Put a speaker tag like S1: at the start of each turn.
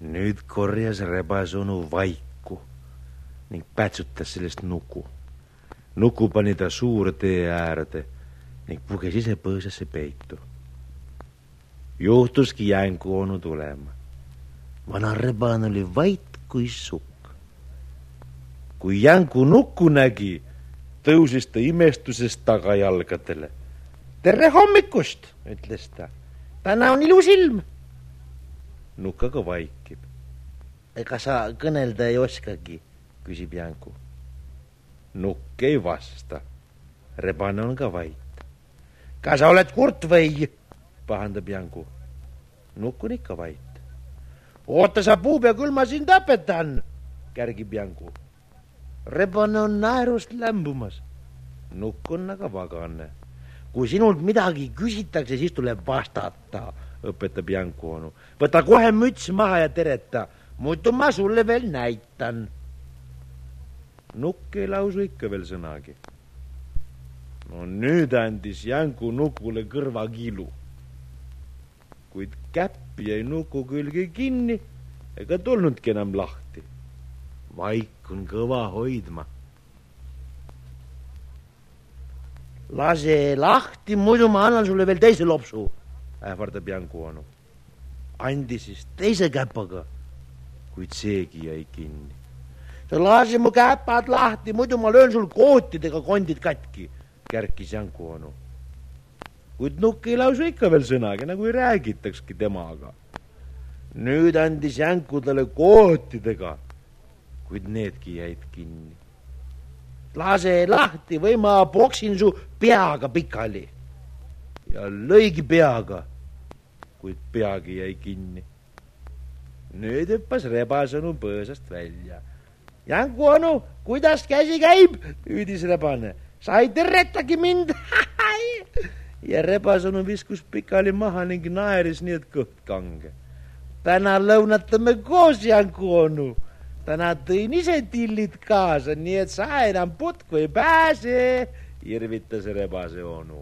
S1: nüüd korjas rebasonu vaiku ning pätsutas sellest nuku. nuku pani ta suure tee äärde ning puges ise põõsasse peitu. juhtuski jängu onu tulema. vana rebane oli vait kui sukk. kui jängu nukku nägi, tõusis ta imestusest tagajalgadele. tere hommikust, ütles ta. täna on ilus ilm nukk aga vaikib. ega sa kõnelda ei oskagi, küsib Jänku. nukk ei vasta. rebane on ka vait. kas sa oled kurt või? pahandab Jänku. nukk on ikka vait. oota, sa puub ja küll ma sind õpetan, kärgib Jänku. rebane on naerust lämbumas. nukk on aga vagane. kui sinult midagi küsitakse, siis tuleb vastata õpetab Janku onu. võta kohe müts maha ja tereta, muidu ma sulle veel näitan. nukk ei lausu ikka veel sõnagi. no nüüd andis Janku nukule kõrvakiilu. kuid käpp jäi nuku külge kinni ega tulnudki enam lahti. vaik on kõva hoidma. lase lahti, muidu ma annan sulle veel teise lopsu ähvardab Janku onu. andis siis teise käpaga, kuid seegi jäi kinni. lase mu käpad lahti, muidu ma löön sul kootidega kondid katki, kärkis Janku onu. kuid nukk ei lausu ikka veel sõnagi, nagu ei räägitakski temaga. nüüd andis Janku talle kootidega, kuid needki jäid kinni. lase lahti või ma poksin su peaga pikali ja lõigi peaga, kuid peagi jäi kinni. nüüd hüppas rebasõnu põõsast välja. Janku onu, kuidas käsi käib, hüüdis rebane. sa ei terretagi mind ja rebasõnu viskus pikali maha ning naeris nii, et kõht kange. täna lõunatame koos, Janku onu. täna tõin ise tillid kaasa, nii et sa enam putku ei pääse, irvitas rebase onu